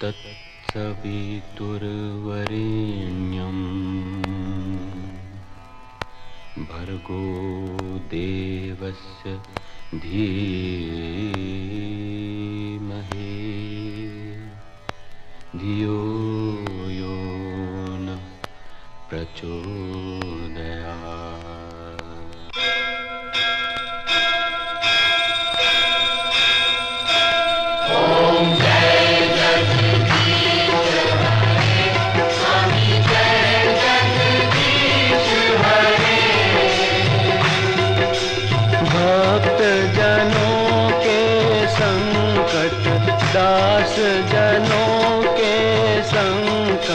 तत्सवितुर्वरेण्यम् भर्गो देवस्य धीमहे। धियो यो न प्रचोद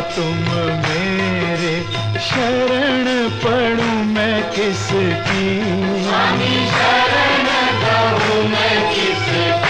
तुम मेरे शरण पढ़ू मैं किसकी? शरण मैं किसकी?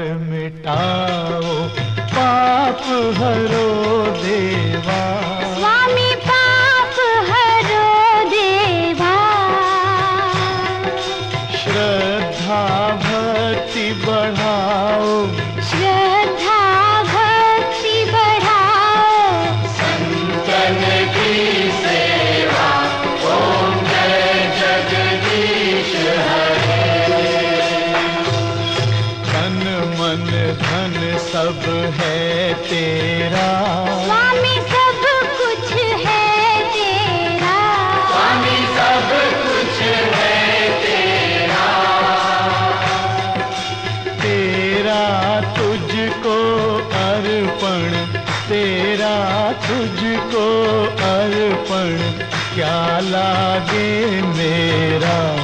कर मिटाओ पाप हरो देवा। स्वामी पाप हरो देवा। श्रद्धा भक्ति बढ़ाओ। सब है तेरा। स्वामी सब कुछ है तेरा। स्वामी सब कुछ है तेरा। तेरा तुझको अर्पण तेरा तुझको अर्पण क्या लागे मेरा?